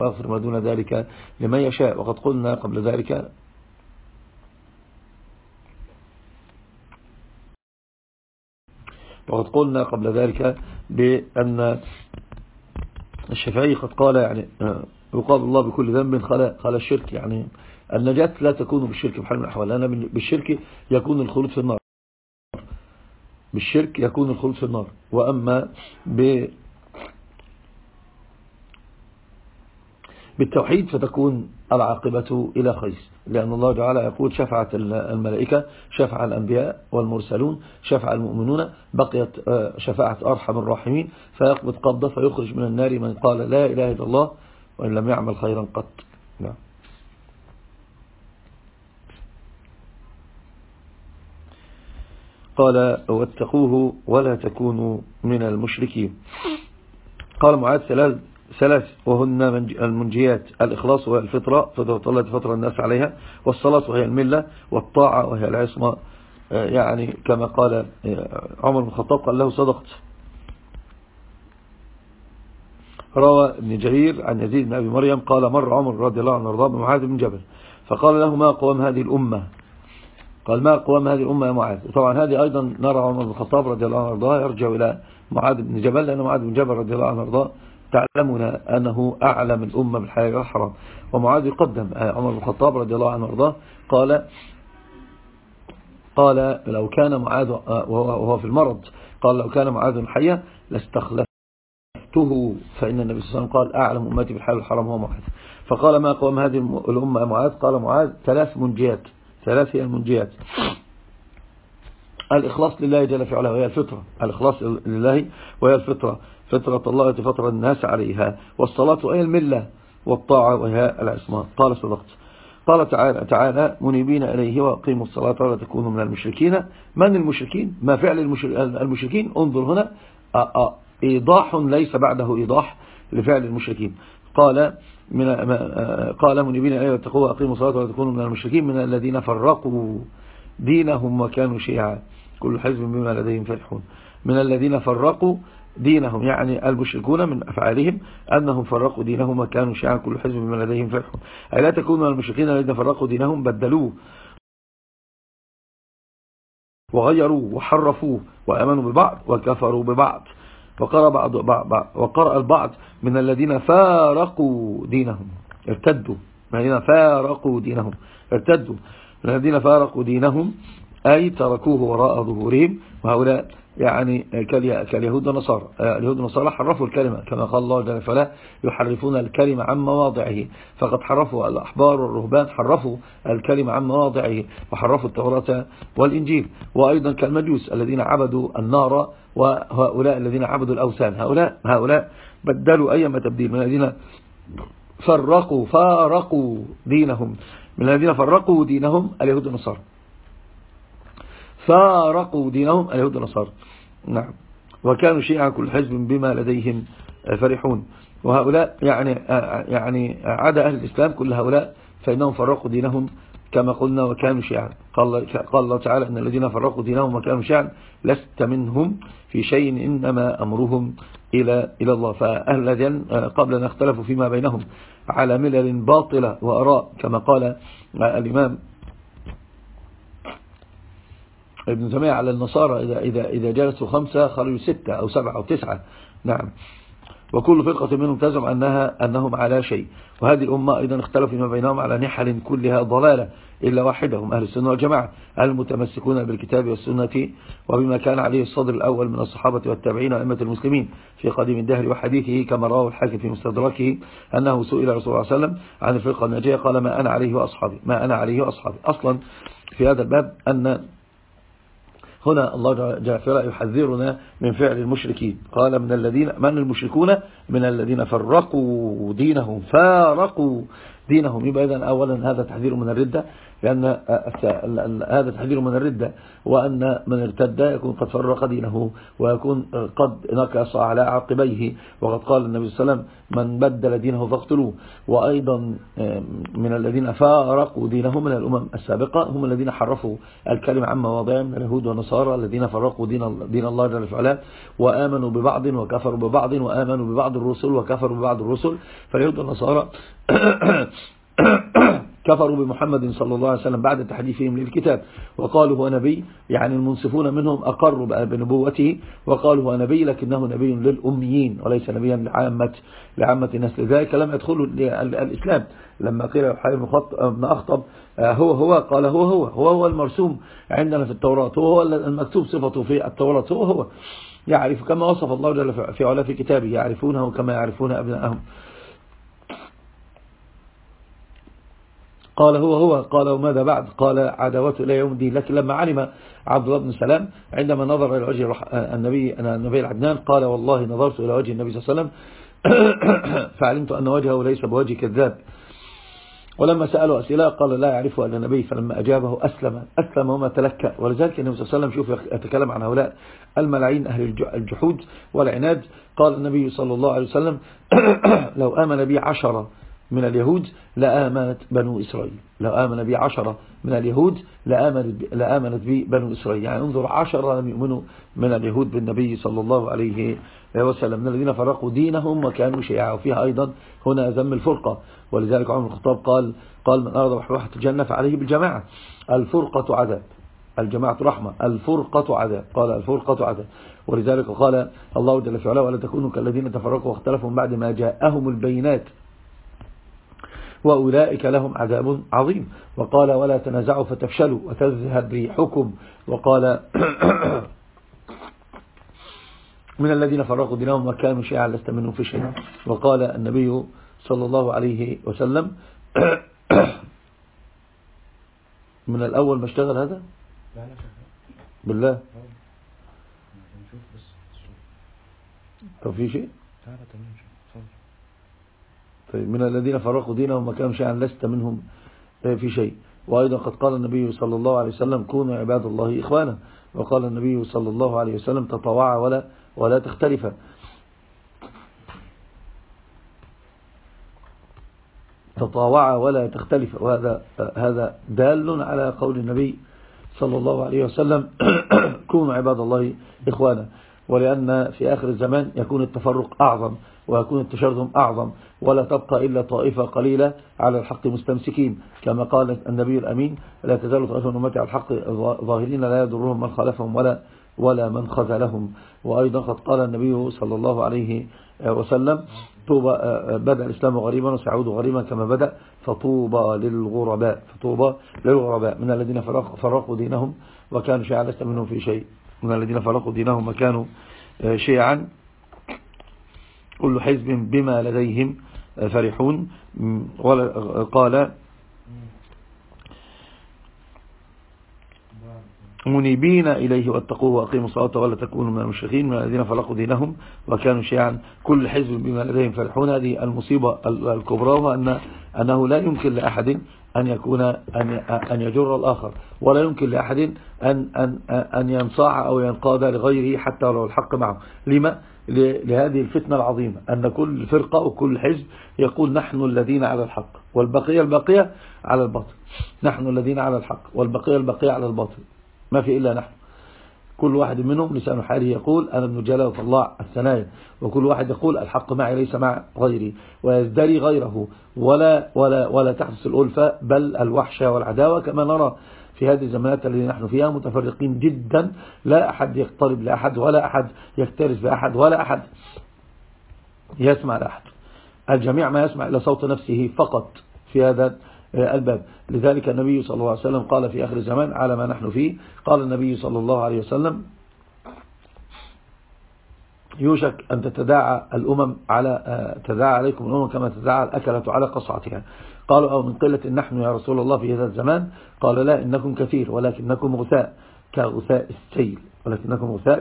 ويغفر ما دون ذلك لمن يشاء. وقد قلنا قبل ذلك وقد قلنا قبل ذلك بأن الشافعي قد قال يعني يقال الله بكل ذنب خلا خلا الشرك. يعني النجاة لا تكون بالشرك بحال من الأحوال. لأن بالشرك يكون الخلود في النار. بالشرك يكون الخلود في النار. وأما ب بالتوحيد فتكون العاقبة إلى خير. لأن الله تعالى يقول شفعت الملائكة شفع الأنبياء والمرسلون شفع المؤمنون بقيت آه، شفاعة أرحم الراحمين. فيقبض قبضة فيخرج من النار من قال لا إله إلا الله وإن لم يعمل خيرا قط. نعم. قال واتقوه ولا تكونوا من المشركين. قال معاذ ثلاث ثلاث وهن المنجيات. الإخلاص وهي الفطرة فطرة الله فطر الناس عليها. والصلاة وهي الملة والطاعة وهي العصمة. آه، يعني كما قال آه، عمر بن الخطاب قال له صدقت. روى ابن جرير عن يزيد بن أبي مريم قال مر عمر رضي الله عنه وأرضاه بمعاذ بن جبل فقال له ما قوام هذه الأمة؟ قال ما قوام هذه الأمة يا معاذ؟ طبعا هذه أيضا نرى عمر بن الخطاب رضي الله عنه وأرضاه يرجع إلى معاذ بن جبل لأن معاذ بن جبل رضي الله عنه وأرضاه تعلمنا أنه أعلم الأمة بالحلال والحرام. ومعاذ يقدم عمر بن الخطاب رضي الله عنه وأرضاه قال قال لو كان معاذ وهو في المرض قال لو كان معاذ حيا لاستخلفته فإن النبي صلى الله عليه وسلم قال أعلم أمتي بالحلال والحرام هو معاذ. فقال ما قوم هذه الأمة معاذ؟ قال معاذ ثلاث منجيات ثلاث هي المنجيات. الإخلاص لله جل في علاه وهي الفطرة. الإخلاص لله وهي الفطرة. فطرة الله التي فطر الناس عليها. والصلاة وهي الملة والطاعة وهي العصمة. قال صدقت. قال تعالى, تعالى منيبين إليه وقيموا الصلاة ولا تكونوا من المشركين. من المشركين؟ ما فعل المشركين؟ انظر هنا. إيضاح ليس بعده إيضاح لفعل المشركين. قال من قال منيبين إليه واتقوا وأقيموا الصلاة ولا تكونوا من المشركين من الذين فرقوا دينهم وكانوا شيعا. كل حزب بما لديهم فرحون. من الذين فرقوا دينهم يعني المشركون من أفعالهم أنهم فرقوا دينهم وكانوا شيعا كل حزب بما لديهم فرحون أي لا تكونوا المشركين الذين فرقوا دينهم بدلوه. وغيروا وحرفوا وأمنوا ببعض وكفروا ببعض. وقرأ, بعض وقرأ البعض من الذين فارقوا دينهم. ارتدوا. من الذين فارقوا دينهم. ارتدوا. من الذين فارقوا دينهم أي تركوه وراء ظهورهم. وهؤلاء يعني كاليهود والنصارى. اليهود والنصارى حرفوا الكلمة. كما قال الله جل وعلا يحرفون الكلمة عن مواضعه. فقد حرفوا الأحبار والرهبان حرفوا الكلمة عن مواضعه وحرفوا التوراة والإنجيل. وأيضا كالمجوس الذين عبدوا النار وهؤلاء الذين عبدوا الأوثان. هؤلاء هؤلاء بدلوا أيما تبديل. من الذين فرقوا فارقوا دينهم. من الذين فرقوا دينهم اليهود والنصارى. فارقوا دينهم اليهود والنصارى. نعم. وكانوا شيعا كل حزب بما لديهم فرحون. وهؤلاء يعني يعني عدا أهل الإسلام كل هؤلاء فإنهم فرقوا دينهم كما قلنا وكانوا شيعا. قال, قال الله تعالى أن الذين فرقوا دينهم وكانوا شيعا لست منهم في شيء إنما أمرهم إلى إلى الله. فأهل الذين قبل أن اختلفوا فيما بينهم على ملل باطلة وأراء كما قال الإمام ابن تيمية على النصارى إذا, إذا, إذا جلسوا خمسة خرجوا ستة أو سبعة أو تسعة. نعم. وكل فرقة منهم تزعم أنها أنهم على شيء. وهذه الأمة أيضا اختلفوا فيما بينهم على نحل كلها ضلالة إلا واحدة هم أهل السنة والجماعة المتمسكون بالكتاب والسنة وبما كان عليه الصدر الأول من الصحابة والتابعين وأئمة المسلمين في قديم الدهر وحديثه كما رواه الحاكم في مستدركه أنه سئل رسول الله صلى الله عليه وسلم عن الفرقة الناجية قال ما أنا عليه وأصحابي ما أنا عليه وأصحابي. أصلا في هذا الباب أن هنا الله جعفر يحذرنا من فعل المشركين. قال من الذين من المشركون؟ من الذين فرقوا دينهم. فارقوا دينهم. يبقى إذن أولا هذا تحذير من الردة. لأن هذا تحذير من الردة وأن من ارتد يكون قد فرق دينه ويكون قد نكص على عقبيه وقد قال النبي صلى الله عليه وسلم من بدل دينه فاقتلوه. وأيضا من الذين فارقوا دينهم من الأمم السابقة هم الذين حرفوا الكلمة عن مواضع من اليهود والنصارى الذين فرقوا دين, دين الله جل وعلا وآمنوا ببعض وكفروا ببعض وآمنوا ببعض الرسل وكفروا ببعض الرسل. فاليهود والنصارى كفروا بمحمد صلى الله عليه وسلم بعد تحديثهم للكتاب. وقالوا هو نبي يعني المنصفون منهم أقروا بنبوته. وقالوا هو نبي لكنه نبي للأميين وليس نبيا لعامة, لعامة الناس. لذلك لم يدخلوا الإسلام. لما قيل يحيى بن أخطب آه، هو هو قال هو هو. هو هو المرسوم عندنا في التوراة. هو هو المكتوب صفته في التوراة. هو هو. يعرف كما وصف الله جل في علا في كتابه. يعرفونه كما يعرفون أبنائهم قال هو هو قال وماذا بعد؟ قال عداوته إلى يوم الدين. لكن لما علم عبد الله بن سلام عندما نظر إلى وجه النبي النبي العدنان قال والله نظرت إلى وجه النبي صلى الله عليه وسلم فعلمت أن وجهه ليس بوجه كذاب. ولما سأله أسئلة قال لا يعرفه أن النبي فلما أجابه أسلم أسلم وما تلكأ ولذلك النبي صلى الله عليه وسلم شوف يتكلم عن هؤلاء الملاعين أهل الجحود والعناد. قال النبي صلى الله عليه وسلم لو آمن بي عشرة من اليهود لآمنت بنو إسرائيل. لو آمن بي عشرة من اليهود لآمنت, بي بنو إسرائيل. يعني انظر عشرة لم يؤمنوا من اليهود بالنبي صلى الله عليه وسلم. من الذين فرقوا دينهم وكانوا شيعا. وفيها أيضا هنا ذم الفرقة. ولذلك عمر الخطاب قال قال من أراد بحر الجنة فعليه بالجماعة. الفرقة عذاب. الجماعة رحمة. الفرقة عذاب. قال الفرقة عذاب. ولذلك قال الله جل وعلا ولا تكونوا كالذين تفرقوا واختلفوا بعد ما جاءهم البينات. وأولئك لهم عذاب عظيم. وقال ولا تنازعوا فتفشلوا وتذهب ريحكم. وقال من الذين فرقوا دينهم وكانوا شيعا لست منهم في شيء. وقال النبي صلى الله عليه وسلم من الأول ما اشتغل هذا؟ بالله. طب في شيء؟ طيب من الذين فرقوا دينهم وكانوا شيئا لست منهم في شيء. وأيضا قد قال النبي صلى الله عليه وسلم كونوا عباد الله إخوانا. وقال النبي صلى الله عليه وسلم تطوع ولا ولا تختلف تطاوع ولا تختلف. وهذا هذا دال على قول النبي صلى الله عليه وسلم كونوا عباد الله إخوانا. ولأن في آخر الزمان يكون التفرق أعظم. ويكون التشرذم أعظم ولا تبقى إلا طائفة قليلة على الحق مستمسكين. كما قال النبي الأمين لا تزال طائفة أمتي على الحق ظاهرين لا يضرهم من خالفهم ولا ولا من خذلهم. وأيضا قد قال النبي صلى الله عليه وسلم طوبى بدأ الإسلام غريبا وسيعود غريبا كما بدأ فطوبى للغرباء. فطوبى للغرباء من الذين فرقوا دينهم وكانوا شيعا لست منهم في شيء. من الذين فرقوا دينهم وكانوا شيعا كل حزب بما لديهم فرحون. قال منيبين إليه واتقوه وأقيموا الصلاة ولا تكونوا من المشركين من الذين فرقوا دينهم وكانوا شيعا. كل حزب بما لديهم فرحون. هذه المصيبة الكبرى أنه لا يمكن لأحد أن يكون أن أن يجر الآخر. ولا يمكن لأحد أن أن أن ينصاع أو ينقاد لغيره حتى لو الحق معه. لما؟ لهذه الفتنة العظيمة أن كل فرقة وكل حزب يقول نحن الذين على الحق والبقية البقية على الباطل. نحن الذين على الحق والبقية البقية على الباطل. ما في إلا نحن. كل واحد منهم لسان حاله يقول أنا ابن جلال وطلع الثنايا وكل واحد يقول الحق معي ليس مع غيري ويزدري غيره ولا, ولا, ولا تحدث الألفة بل الوحشة والعداوة كما نرى في هذه الزمانات التي نحن فيها متفرقين جدا لا أحد يقترب لأحد ولا أحد يكترث بأحد ولا أحد يسمع لأحد. الجميع ما يسمع إلى صوت نفسه فقط في هذا الباب. لذلك النبي صلى الله عليه وسلم قال في آخر الزمان على ما نحن فيه. قال النبي صلى الله عليه وسلم يوشك أن تتداعى الأمم على تداعى عليكم الأمم كما تداعى الأكلة على قصعتها. قالوا أو من قلة نحن يا رسول الله في هذا الزمان؟ قال لا إنكم كثير ولكنكم غثاء كغثاء السيل. ولكنكم غثاء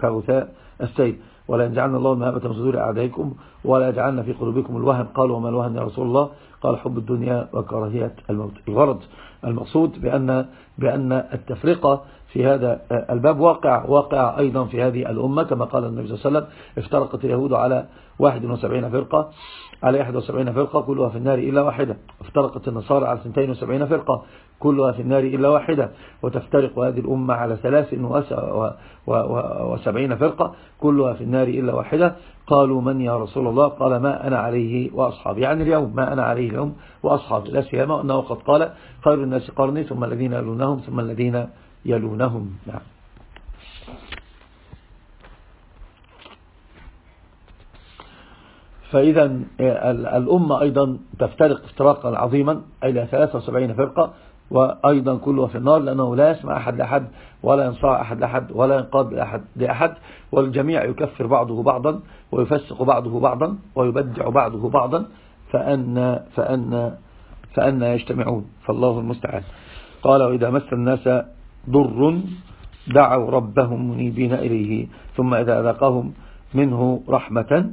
كغثاء السيل ولا يجعلنا الله المهابة من صدور أعدائكم ولا يجعلنا في قلوبكم الوهن قالوا وما الوهن يا رسول الله؟ قال حب الدنيا وكراهية الموت. الغرض المقصود بأن, بأن التفرقة في هذا الباب واقع واقع أيضا في هذه الأمة. كما قال النبي صلى الله عليه وسلم افترقت اليهود على 71 فرقة. على 71 فرقة كلها في النار إلا واحدة. افترقت النصارى على 72 فرقة. كلها في النار إلا واحدة. وتفترق هذه الأمة على 73 فرقة كلها في النار إلا واحدة. قالوا من يا رسول الله؟ قال ما أنا عليه وأصحابي. يعني اليوم ما أنا عليه اليوم وأصحابي. لا سيما أنه قد قال خير الناس قرني ثم الذين يلونهم ثم الذين يلونهم. نعم. فإذا الأمة أيضا تفترق افتراقا عظيما إلى 73 فرقة. وأيضا كلها في النار لأنه لا يسمع أحد لأحد ولا ينصاع أحد لأحد ولا ينقاد لأحد, لأحد والجميع يكفر بعضه بعضا ويفسق بعضه بعضا ويبدع بعضه بعضا فأن, فأن, فأن يجتمعون. فالله المستعان. قال وإذا مس الناس ضر دعوا ربهم منيبين إليه ثم إذا أذاقهم منه رحمة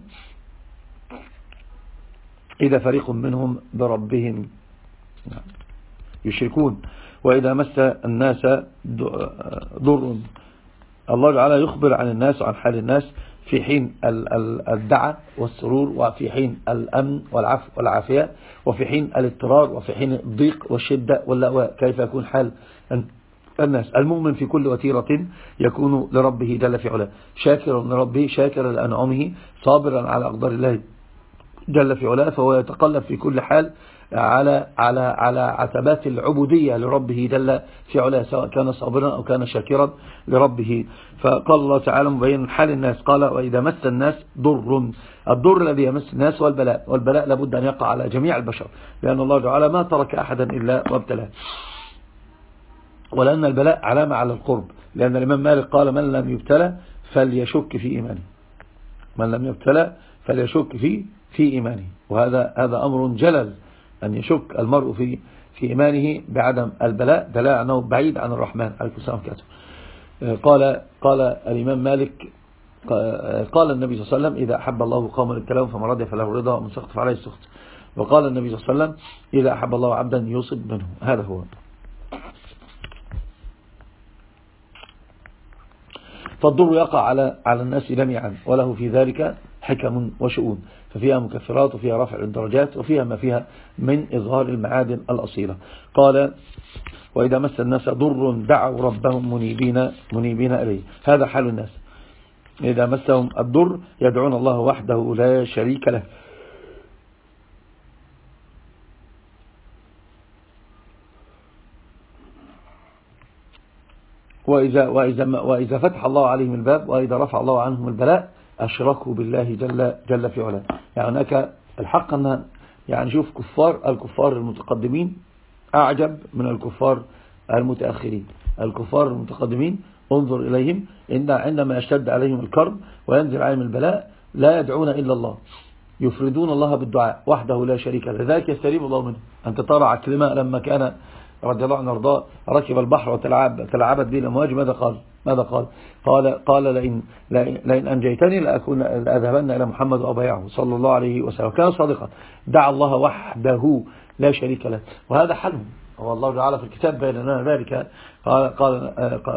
إذا فريق منهم بربهم. يشركون. وإذا مس الناس ضر. الله تعالى يخبر عن الناس وعن حال الناس في حين الدعة والسرور وفي حين الأمن والعفو والعافية وفي حين الاضطرار وفي حين الضيق والشدة واللأواء كيف يكون حال الناس؟ المؤمن في كل وتيرة يكون لربه جل في علاه. شاكرا لربه شاكرا لأنعمه صابرا على أقدار الله جل في علاه فهو يتقلب في كل حال على على على عتبات العبودية لربه جل في علاه سواء كان صابرا أو كان شاكرا لربه. فقال الله تعالى مبين حال الناس قال وإذا مس الناس ضر. الضر الذي يمس الناس والبلاء والبلاء لابد أن يقع على جميع البشر لأن الله تعالى ما ترك أحدا إلا وابتلاه ولأن البلاء علامة على القرب لأن الإمام مالك قال من لم يبتلى فليشك في إيمانه. من لم يبتلى فليشك في في إيمانه. وهذا هذا أمر جلل. أن يشك المرء في في إيمانه بعدم البلاء. دلاء أنه بعيد عن الرحمن السلام كاته قال قال الإمام مالك قال النبي صلى الله عليه وسلم إذا أحب الله قوما الكلام فمن رضي فله رضا ومن سخط فعليه السخط وقال النبي صلى الله عليه وسلم إذا أحب الله عبدا يصب منه. هذا هو. فالضر يقع على على الناس جميعا وله في ذلك حكم وشؤون. ففيها مكفرات وفيها رفع الدرجات وفيها ما فيها من إظهار المعادن الأصيلة. قال وإذا مس الناس ضر دعوا ربهم منيبين, منيبين إليه. هذا حال الناس. إذا مسهم الضر يدعون الله وحده لا شريك له. وإذا, وإذا, وإذا فتح الله عليهم الباب وإذا رفع الله عنهم البلاء أشركوا بالله جل, جل في علاه. يعني هناك الحق أن يعني شوف كفار الكفار المتقدمين أعجب من الكفار المتأخرين. الكفار المتقدمين انظر إليهم إن عندما يشتد عليهم الكرب وينزل عليهم البلاء لا يدعون إلا الله يفردون الله بالدعاء وحده لا شريك له. لذلك يستريب الله منه. أنت ترى عكرمة لما كان رضي الله عنه وارضاه ركب البحر وتلعب تلعبت به الأمواج ماذا قال؟ ماذا قال؟ قال قال لئن, لئن أنجيتني لأكون لأذهبن إلى محمد وأبايعه صلى الله عليه وسلم. كان صادقا. دعا الله وحده لا شريك له. وهذا حلم. هو الله تعالى في الكتاب بين لنا ذلك. قال, قال,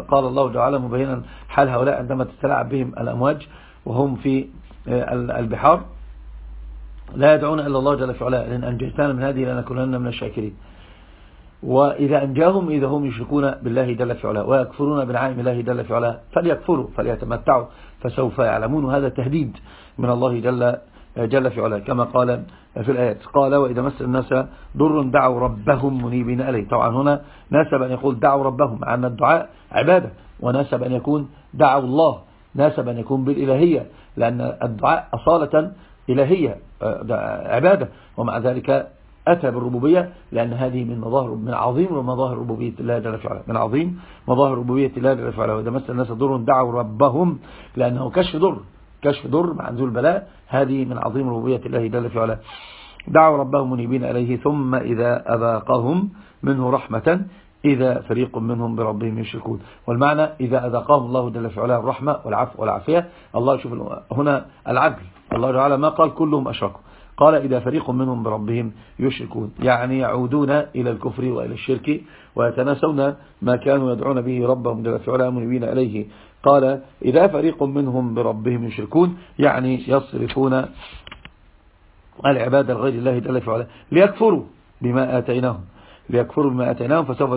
قال الله تعالى مبينا حال هؤلاء عندما تتلاعب بهم الأمواج وهم في البحار. لا يدعون إلا الله جل في علاه. لأن أنجيتنا من هذه لنكونن من الشاكرين. وإذا أنجاهم إذا هم يشركون بالله جل في علاه ويكفرون بنعائم الله جل في علاه فليكفروا فليتمتعوا فسوف يعلمون. هذا تهديد من الله جل جل في علاه. كما قال في الآيات قال وإذا مس الناس ضر دعوا ربهم منيبين إليه. طبعا هنا ناسب أن يقول دعوا ربهم مع أن الدعاء عبادة وناسب أن يكون دعوا الله ناسب أن يكون بالإلهية لأن الدعاء أصالة إلهية آه، عبادة. ومع ذلك أتى بالربوبية لأن هذه من مظاهر من عظيم مظاهر ربوبية الله جل وعلا من عظيم مظاهر ربوبية الله جل وعلا. وإذا مس الناس ضر دعوا ربهم لأنه كشف ضر كشف ضر مع نزول البلاء. هذه من عظيم ربوبية الله جل وعلا. دعوا ربهم منيبين إليه ثم إذا أذاقهم منه رحمة إذا فريق منهم بربهم يشركون. والمعنى إذا أذاقهم الله جل وعلا الرحمة والعفو والعافية. الله يشوف هنا العدل. الله تعالى ما قال كلهم أشركوا. قال إذا فريق منهم بربهم يشركون يعني يعودون إلى الكفر وإلى الشرك ويتناسون ما كانوا يدعون به ربهم جل في علاه منيبين إليه. قال إذا فريق منهم بربهم يشركون يعني يصرفون العبادة لغير الله جل في ليكفروا بما آتيناهم. ليكفروا بما آتيناهم فسوف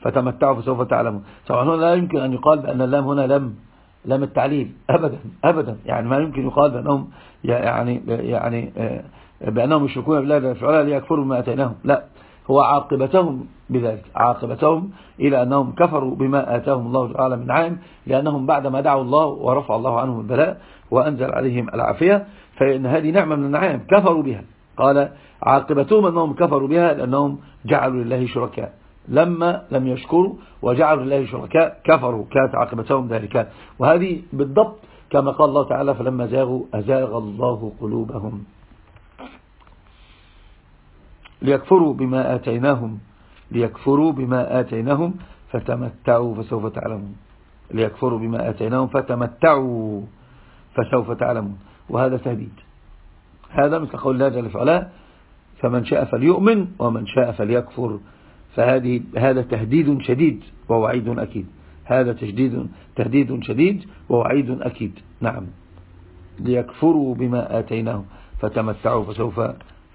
فتمتعوا فسوف تعلمون. طبعا هنا لا يمكن أن يقال بأن اللام هنا لم. لم التعليل أبدا أبدا. يعني ما يمكن يقال بأنهم يعني يعني بأنهم يشركون بالله جل وعلا ليكفروا بما أتيناهم. لا هو عاقبتهم بذلك. عاقبتهم إلى أنهم كفروا بما آتاهم الله تعالى من عام لأنهم بعدما دعوا الله ورفع الله عنهم البلاء وأنزل عليهم العافية فإن هذه نعمة من النعام كفروا بها. قال عاقبتهم أنهم كفروا بها لأنهم جعلوا لله شركاء. لما لم يشكروا وجعلوا لله شركاء كفروا كانت عاقبتهم ذلك. وهذه بالضبط كما قال الله تعالى فلما زاغوا أزاغ الله قلوبهم ليكفروا بما آتيناهم ليكفروا بما آتيناهم فتمتعوا فسوف تعلمون. ليكفروا بما آتيناهم فتمتعوا فسوف تعلمون. وهذا تهديد. هذا مثل قول الله جل وعلا فمن شاء فليؤمن ومن شاء فليكفر. فهذه هذا تهديد شديد ووعيد أكيد. هذا تجديد تهديد شديد ووعيد أكيد. نعم. ليكفروا بما آتيناهم. فتمتعوا فسوف,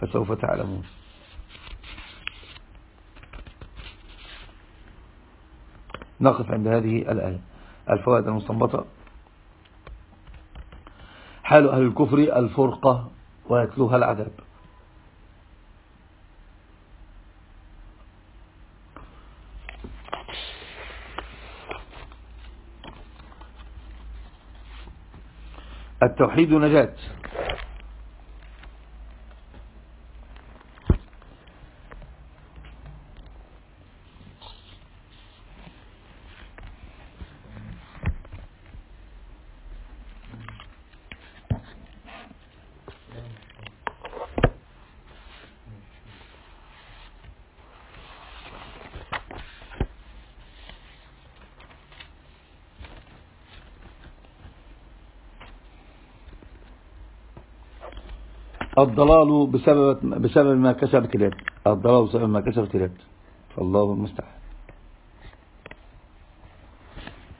فسوف تعلمون. نقف عند هذه الآية. الفوائد المستنبطة. حال أهل الكفر الفرقة ويتلوها العذاب. التوحيد نجاة. الضلال بسبب بسبب ما كسبت اليد الضلال بسبب ما كسبت اليد فالله المستعان.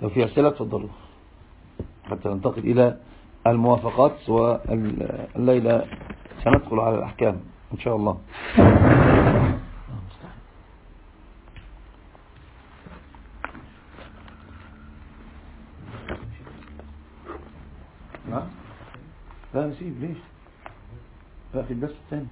لو في أسئلة تفضلوا. حتى ننتقل إلى الموافقات والليلة. سندخل على الأحكام. إن شاء الله. لا نسيب ليش؟ I've invested.